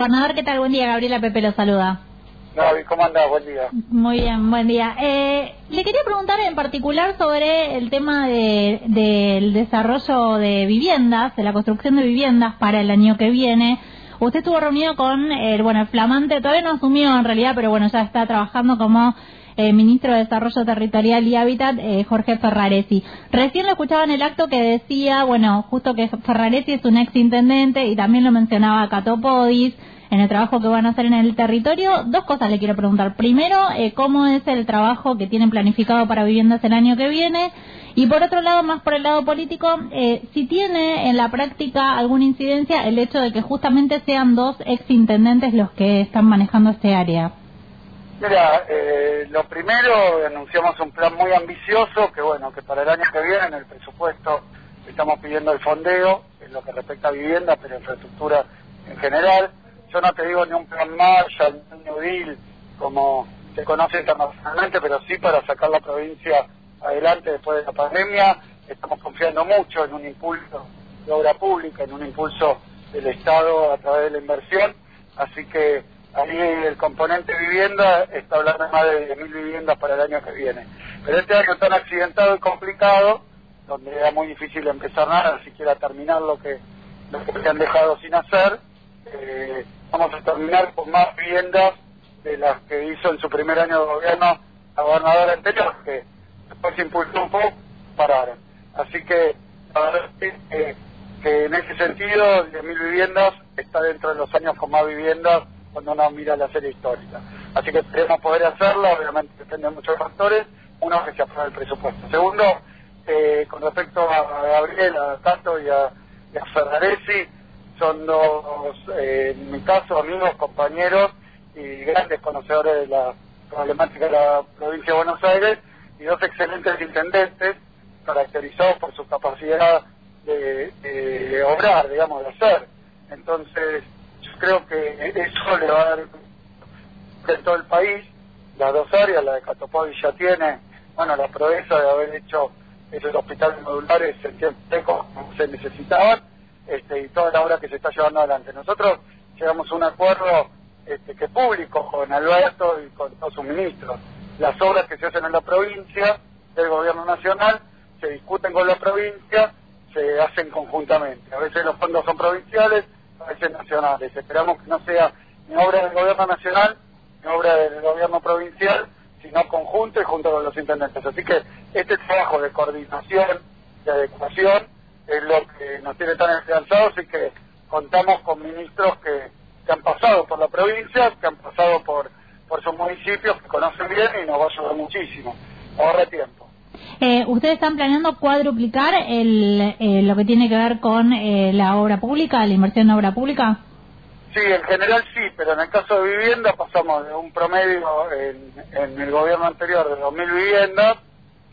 Gobernador, ¿qué tal? Buen día, Gabriela Pepe lo saluda. Gaby, ¿cómo andás? Buen día. Muy bien, buen día. Eh, le quería preguntar en particular sobre el tema de, del desarrollo de viviendas, de la construcción de viviendas para el año que viene. Usted estuvo reunido con el, bueno, el flamante, todavía no asumió en realidad, pero bueno, ya está trabajando como eh, ministro de Desarrollo Territorial y Hábitat, eh, Jorge Ferraresi. Recién lo escuchaba en el acto que decía, bueno, justo que Ferraresi es un ex intendente y también lo mencionaba Catopodis en el trabajo que van a hacer en el territorio. Dos cosas le quiero preguntar. Primero, eh, ¿cómo es el trabajo que tienen planificado para viviendas el año que viene? Y por otro lado, más por el lado político, eh, si tiene en la práctica alguna incidencia el hecho de que justamente sean dos ex intendentes los que están manejando este área. Mira, eh, lo primero, anunciamos un plan muy ambicioso, que bueno, que para el año que viene en el presupuesto estamos pidiendo el fondeo, en lo que respecta a vivienda, pero infraestructura en general. Yo no te digo ni un plan Marshall, ni un New Deal, como se conoce internacionalmente, pero sí para sacar la provincia adelante después de la pandemia. Estamos confiando mucho en un impulso de obra pública, en un impulso del Estado a través de la inversión. Así que ahí el componente vivienda está hablando más de mil viviendas para el año que viene. Pero este año tan accidentado y complicado, donde era muy difícil empezar nada, ni siquiera terminar lo que, lo que se han dejado sin hacer, eh, vamos a terminar con más viviendas de las que hizo en su primer año de gobierno la gobernadora anterior, que después se impulsó un poco, pararon. Así que la verdad es que, que en ese sentido, de mil viviendas está dentro de los años con más viviendas cuando uno mira la serie histórica. Así que esperemos poder hacerlo, obviamente depende de muchos factores. Uno, que se apruebe el presupuesto. Segundo, eh, con respecto a Gabriel, a Tato y a, y Ferraresi, son dos, eh, en mi caso, amigos, compañeros y grandes conocedores de la problemática de la provincia de Buenos Aires y dos excelentes intendentes caracterizados por su capacidad de, de obrar, digamos, de hacer. Entonces, yo creo que eso le va a dar en todo el país, las dos áreas, la de Catopodis ya tiene, bueno, la proeza de haber hecho esos hospitales modulares en tiempo se necesitaban, este, y toda la obra que se está llevando adelante. Nosotros llegamos a un acuerdo este, que público con Alberto y con todos sus ministros. Las obras que se hacen en la provincia del gobierno nacional se discuten con la provincia, se hacen conjuntamente. A veces los fondos son provinciales, a veces nacionales. Esperamos que no sea ni obra del gobierno nacional ni obra del gobierno provincial, sino conjunto y junto con los intendentes. Así que este trabajo de coordinación, de adecuación, es lo que nos tiene tan esperanzados y que contamos con ministros que, que han pasado por la provincia, que han pasado por, por sus municipios, que conocen bien y nos va a ayudar muchísimo. Ahorra tiempo. Eh, ¿Ustedes están planeando cuadruplicar el, eh, lo que tiene que ver con eh, la obra pública, la inversión en obra pública? Sí, en general sí, pero en el caso de vivienda pasamos de un promedio en, en el gobierno anterior de 2.000 viviendas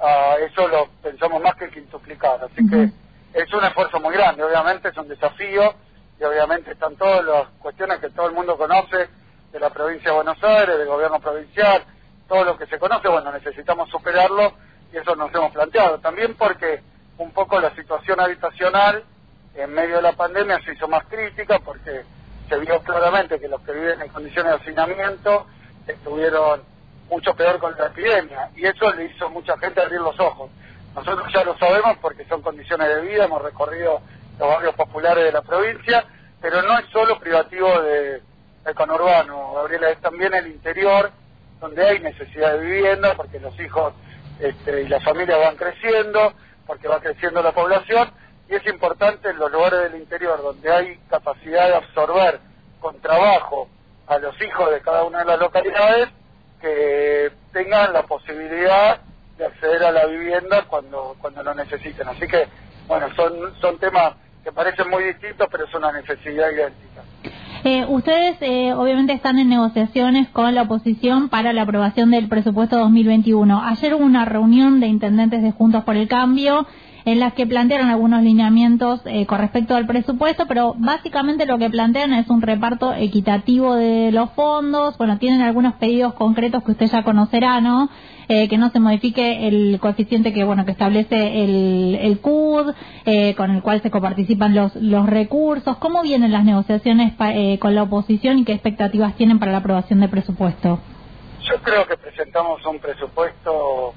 a eso lo pensamos más que quintuplicar. Así uh -huh. que es un esfuerzo muy grande, obviamente es un desafío y obviamente están todas las cuestiones que todo el mundo conoce de la provincia de Buenos Aires, del gobierno provincial, todo lo que se conoce, bueno, necesitamos superarlo eso nos hemos planteado. También porque un poco la situación habitacional en medio de la pandemia se hizo más crítica porque se vio claramente que los que viven en condiciones de hacinamiento estuvieron mucho peor con la epidemia y eso le hizo mucha gente abrir los ojos. Nosotros ya lo sabemos porque son condiciones de vida, hemos recorrido los barrios populares de la provincia, pero no es solo privativo de, del conurbano, Gabriela, es también el interior donde hay necesidad de vivienda porque los hijos este, y las familias van creciendo, porque va creciendo la población y es importante en los lugares del interior donde hay capacidad de absorber con trabajo a los hijos de cada una de las localidades que tengan la posibilidad de acceder a la vivienda cuando cuando lo necesiten. Así que, bueno, son, son temas que parecen muy distintos, pero es una necesidad idéntica. Eh, ustedes eh, obviamente están en negociaciones con la oposición para la aprobación del presupuesto 2021. Ayer hubo una reunión de intendentes de Juntos por el Cambio en las que plantearon algunos lineamientos eh, con respecto al presupuesto, pero básicamente lo que plantean es un reparto equitativo de los fondos. Bueno, tienen algunos pedidos concretos que usted ya conocerá, ¿no? Eh, que no se modifique el coeficiente que bueno que establece el, el CUD, eh, con el cual se coparticipan los, los recursos. ¿Cómo vienen las negociaciones eh, con la oposición y qué expectativas tienen para la aprobación del presupuesto? Yo creo que presentamos un presupuesto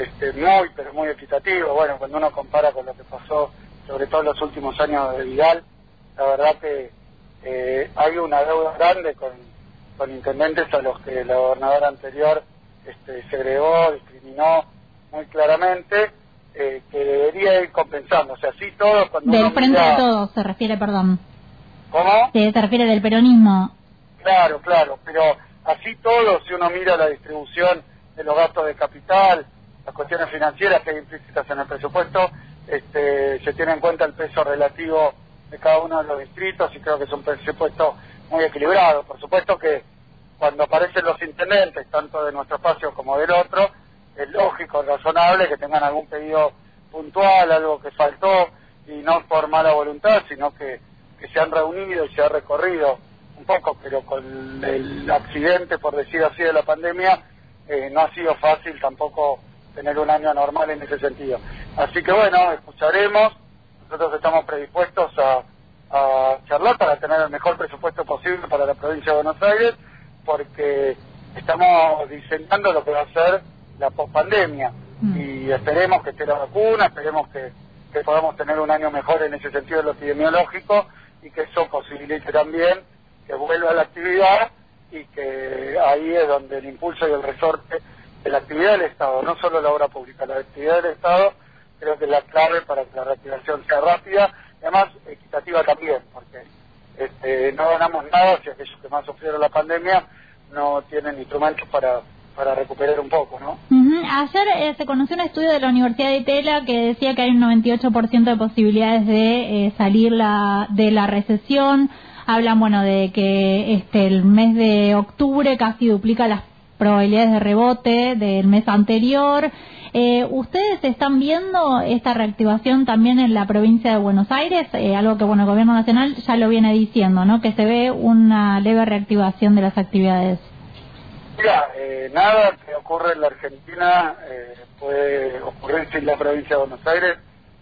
este, muy, pero muy equitativo. Bueno, cuando uno compara con lo que pasó, sobre todo en los últimos años de Vidal, la verdad que hay una deuda grande con, con intendentes a los que la gobernadora anterior este, segregó, discriminó muy claramente, eh, que debería ir compensando. O sea, sí todos cuando... Del frente de todos se refiere, perdón. ¿Cómo? Se, se refiere del peronismo. Claro, claro, pero así todo, si uno mira la distribución de los gastos de capital, las cuestiones financieras que hay implícitas en el presupuesto, este, se tiene en cuenta el peso relativo de cada uno de los distritos y creo que es un presupuesto muy equilibrado. Por supuesto que cuando aparecen los intendentes, tanto de nuestro espacio como del otro, es lógico, razonable que tengan algún pedido puntual, algo que faltó, y no por mala voluntad, sino que, se han reunido y se ha recorrido un poco, pero con el accidente, por decir así, de la pandemia, eh, no ha sido fácil tampoco tener un año normal en ese sentido. Así que bueno, escucharemos, nosotros estamos predispuestos a, a charlar para tener el mejor presupuesto posible para la provincia de Buenos Aires porque estamos diseñando lo que va a ser la pospandemia mm. y esperemos que esté la vacuna, esperemos que, podamos tener un año mejor en ese sentido de lo epidemiológico y que eso posibilite también que vuelva la actividad y que ahí es donde el impulso y el resorte de la actividad del Estado, no solo la obra pública, la actividad del Estado creo que es la clave para que la reactivación sea rápida y además equitativa también, porque este, no ganamos nada si aquellos que más sufrieron la pandemia no tienen instrumentos para para recuperar un poco, ¿no? Ayer eh, se conoció un estudio de la Universidad de Tela que decía que hay un 98% de posibilidades de eh, salir la, de la recesión. Hablan, bueno, de que este el mes de octubre casi duplica las probabilidades de rebote del mes anterior. Eh, ¿Ustedes están viendo esta reactivación también en la provincia de Buenos Aires? Eh, algo que, bueno, el Gobierno Nacional ya lo viene diciendo, ¿no? Que se ve una leve reactivación de las actividades. Mira, eh, nada que ocurre en la Argentina puede ocurrir en la provincia de Buenos Aires.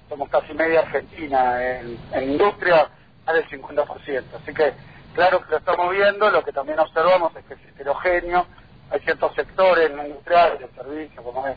Somos casi media Argentina en, en industria, más del 50%. Así que, claro que lo estamos viendo, lo que también observamos es que es heterogéneo. Hay ciertos sectores industriales, de servicios, como es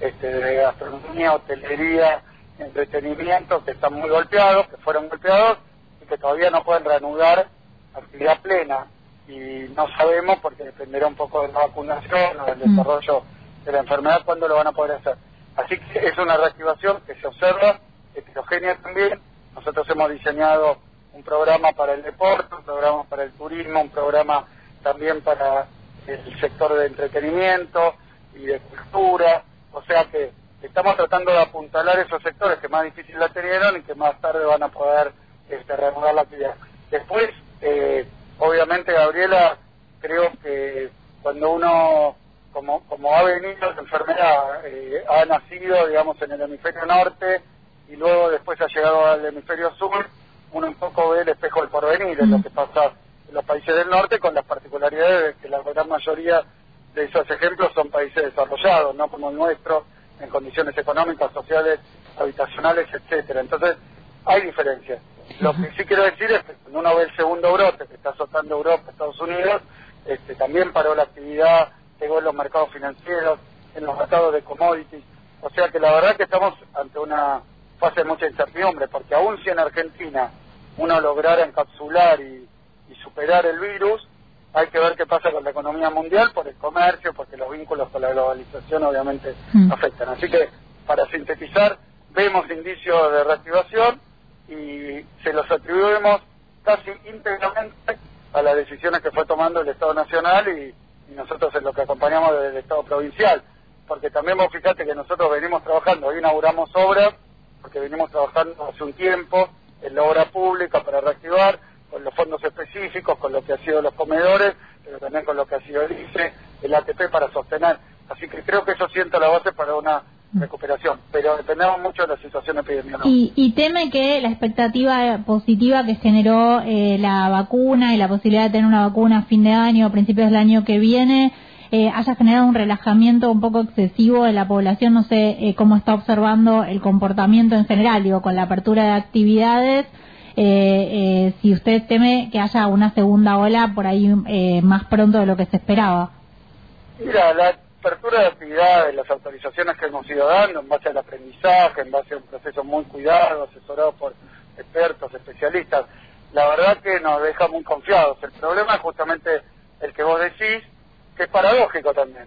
este, de gastronomía, hotelería, entretenimiento, que están muy golpeados, que fueron golpeados y que todavía no pueden reanudar actividad plena. Y no sabemos, porque dependerá un poco de la vacunación o del mm. desarrollo de la enfermedad, cuándo lo van a poder hacer. Así que es una reactivación que se observa, heterogénea también. Nosotros hemos diseñado un programa para el deporte, un programa para el turismo, un programa también para el sector de entretenimiento y de cultura, o sea que estamos tratando de apuntalar esos sectores que más difícil la tenieron y que más tarde van a poder este, reanudar la actividad. Después, eh, obviamente, Gabriela, creo que cuando uno, como, como ha venido la enfermedad, eh, ha nacido, digamos, en el hemisferio norte y luego después ha llegado al hemisferio sur, uno un poco ve el espejo del porvenir, en lo que pasa los países del norte, con las particularidades de que la gran mayoría de esos ejemplos son países desarrollados, no como el nuestro, en condiciones económicas, sociales, habitacionales, etcétera. Entonces, hay diferencias. Lo que sí quiero decir es que cuando uno ve el segundo brote que está azotando Europa, Estados Unidos, este, también paró la actividad, llegó en los mercados financieros, en los mercados de commodities. O sea que la verdad que estamos ante una fase de mucha incertidumbre, porque aún si en Argentina uno lograra encapsular y superar el virus, hay que ver qué pasa con la economía mundial por el comercio, porque los vínculos con la globalización obviamente mm. afectan. Así que, para sintetizar, vemos indicios de reactivación y se los atribuimos casi íntegramente a las decisiones que fue tomando el Estado Nacional y, nosotros en lo que acompañamos desde el Estado Provincial. Porque también vos fijate que nosotros venimos trabajando, hoy inauguramos obras, porque venimos trabajando hace un tiempo en la obra pública para reactivar, con los fondos específicos, con lo que ha sido los comedores, pero también con lo que ha sido el ICE, el ATP para sostener. Así que creo que eso sienta la base para una recuperación, pero dependemos mucho de la situación epidemiológica. Y, teme que la expectativa positiva que generó eh, la vacuna y la posibilidad de tener una vacuna a fin de año o principios del año que viene eh, haya generado un relajamiento un poco excesivo de la población. No sé eh, cómo está observando el comportamiento en general, digo, con la apertura de actividades. Si usted teme que haya una segunda ola por ahí más pronto de lo que se esperaba. Mira, la apertura de actividades, las autorizaciones que hemos ido dando en base al aprendizaje, en base a un proceso muy cuidado, asesorado por expertos, especialistas, la verdad que nos deja muy confiados. El problema es justamente el que vos decís, que es paradójico también,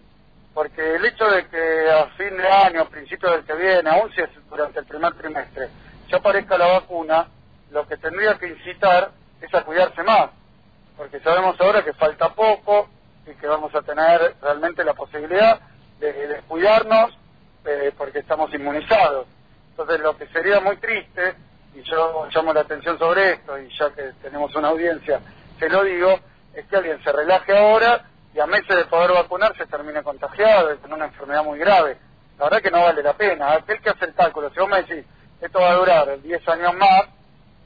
porque el hecho de que a fin de año, principio del que viene, aún si es durante el primer trimestre, ya aparezca la vacuna, lo que tendría que incitar es a cuidarse más, porque sabemos ahora que falta poco, y que vamos a tener realmente la posibilidad de descuidarnos eh, porque estamos inmunizados. Entonces lo que sería muy triste, y yo llamo la atención sobre esto, y ya que tenemos una audiencia, se lo digo, es que alguien se relaje ahora y a meses de poder vacunarse termine contagiado y con una enfermedad muy grave. La verdad que no vale la pena. Aquel que hace el cálculo, si vos me decís, esto va a durar 10 años más,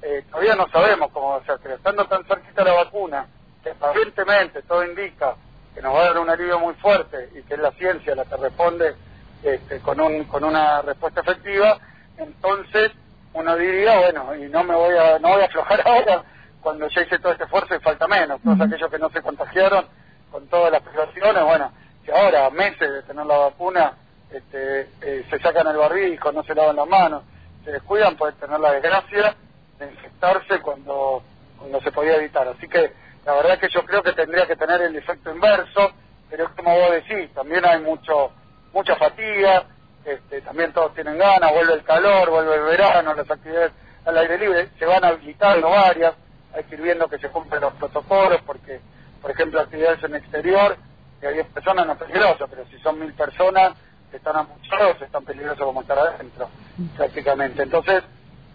eh, todavía no sabemos cómo va a ser, pero estando tan cerquita la vacuna, que aparentemente todo indica que nos va a dar un alivio muy fuerte y que es la ciencia la que responde este, con, un, con una respuesta efectiva, entonces uno diría, bueno, y no me voy a, no voy a aflojar ahora cuando ya hice todo este esfuerzo y falta menos. Todos aquellos que no se contagiaron con todas las privaciones, bueno, que ahora, a meses de tener la vacuna, este, eh, se sacan el barbijo, no se lavan las manos, se descuidan, pueden tener la desgracia de infectarse cuando, cuando se podía evitar. Así que la verdad que yo creo que tendría que tener el efecto inverso, pero es como vos decís, también hay mucho mucha fatiga, este, también todos tienen ganas, vuelve el calor, vuelve el verano, las actividades al aire libre, se van habilitando varias, hay que ir viendo que se cumplen los protocolos, porque, por ejemplo, actividades en exterior, que hay 10 personas no es peligroso, pero si son mil personas, están amuchados, es tan peligroso como estar adentro, prácticamente. Entonces,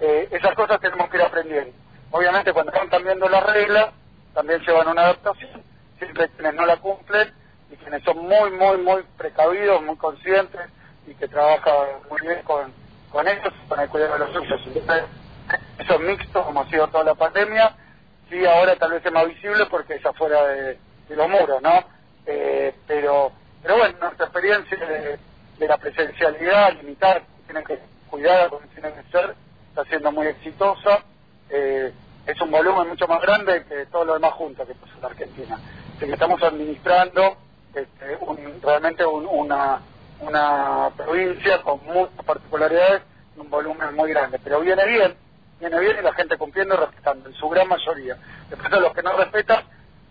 eh, esas cosas tenemos que ir aprendiendo. Obviamente, cuando van cambiando las reglas, también llevan una adaptación, siempre quienes no la cumplen y quienes son muy, muy, muy precavidos, muy conscientes y que trabajan muy bien con, con ellos, con el cuidado de los suyos. Entonces, eso es mixto, como ha sido toda la pandemia, sí ahora tal vez es más visible porque es afuera de, los muros, ¿no? Eh, pero, pero bueno, nuestra experiencia de, la presencialidad, limitar, tienen que cuidar como tienen que ser, está siendo muy exitosa. Eh, es un volumen mucho más grande que todo lo demás juntos que pasa en Argentina. Así que estamos administrando este, realmente una, una provincia con muchas particularidades y un volumen muy grande. Pero viene bien, viene bien y la gente cumpliendo y respetando, en su gran mayoría. Después de los que no respetan,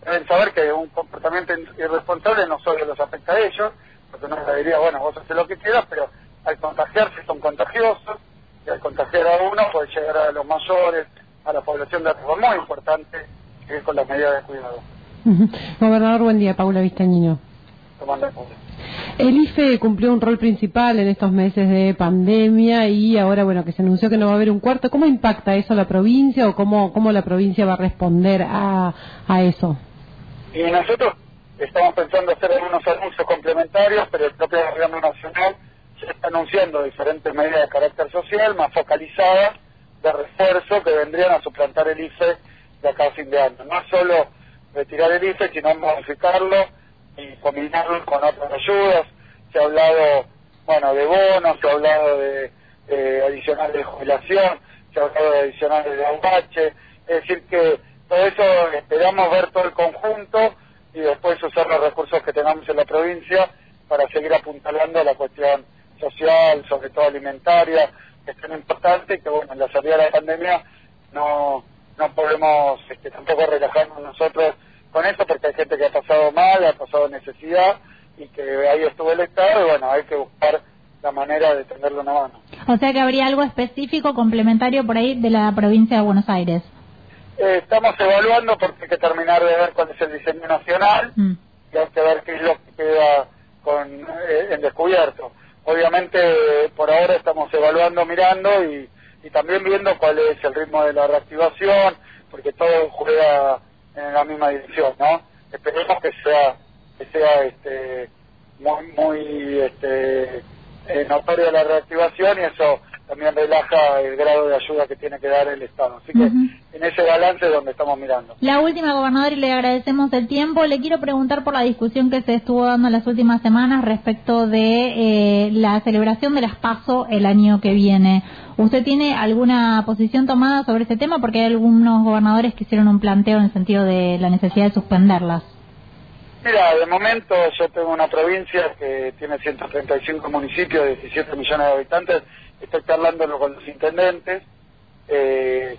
deben saber que un comportamiento irresponsable no solo los afecta a ellos, porque uno le diría, bueno, vos haces lo que quieras, pero al contagiarse son contagiosos, y al contagiar a uno puede llegar a los mayores, a la población de riesgo muy importante que es con las medidas de cuidado. Gobernador, buen día. Paula Vistañino. El IFE cumplió un rol principal en estos meses de pandemia y ahora, bueno, que se anunció que no va a haber un cuarto. ¿Cómo impacta eso a la provincia o cómo, cómo la provincia va a responder a, a eso? Y nosotros estamos pensando hacer algunos anuncios complementarios, pero el propio gobierno nacional se está anunciando diferentes medidas de carácter social más focalizadas de refuerzo que vendrían a suplantar el IFE de acá a fin de año. No solo retirar el IFE, sino modificarlo y combinarlo con otras ayudas. Se ha hablado, bueno, de bonos, se ha hablado de, adicionales de jubilación, se ha hablado de adicionales de aubache. Es decir, que todo eso esperamos ver todo el conjunto y después usar los recursos que tengamos en la provincia para seguir apuntalando la cuestión social, sobre todo alimentaria, es tan importante que, bueno, en la salida de la pandemia no, no podemos este, tampoco relajarnos nosotros con eso porque hay gente que ha pasado mal, ha pasado necesidad y que ahí estuvo el Estado y bueno, hay que buscar la manera de tenerlo una mano. O sea que habría algo específico, complementario por ahí de la provincia de Buenos Aires. Eh, estamos evaluando porque hay que terminar de ver cuál es el diseño nacional mm. y hay que ver qué es lo que queda con, eh, en descubierto obviamente por ahora estamos evaluando, mirando y, también viendo cuál es el ritmo de la reactivación, porque todo juega en la misma dirección, ¿no? Esperemos que sea que sea este muy muy este eh, la reactivación y eso también relaja el grado de ayuda que tiene que dar el Estado. Así que en ese balance es donde estamos mirando. La última, gobernador, y le agradecemos el tiempo. Le quiero preguntar por la discusión que se estuvo dando en las últimas semanas respecto de eh, la celebración de las PASO el año que viene. ¿Usted tiene alguna posición tomada sobre este tema? Porque hay algunos gobernadores que hicieron un planteo en el sentido de la necesidad de suspenderlas. Mira, de momento yo tengo una provincia que tiene 135 municipios, 17 millones de habitantes, estoy charlándolo con los intendentes, eh,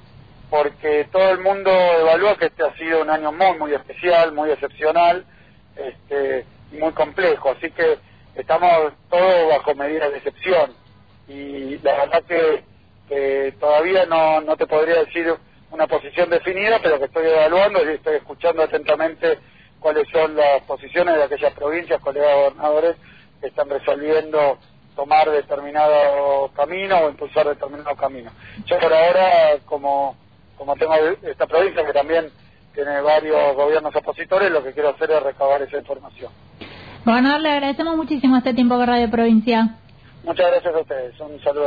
porque todo el mundo evalúa que este ha sido un año muy, muy especial, muy excepcional este, y muy complejo, así que estamos todos bajo medidas de excepción. Y la verdad que, todavía no, no te podría decir una posición definida, pero que estoy evaluando y estoy escuchando atentamente cuáles son las posiciones de aquellas provincias, colegas gobernadores, que están resolviendo tomar determinado camino o impulsar determinado camino. Yo por ahora, como, como tengo esta provincia que también tiene varios gobiernos opositores, lo que quiero hacer es recabar esa información. Gobernador, le agradecemos muchísimo este tiempo de Radio Provincia. Muchas gracias a ustedes. Un saludo.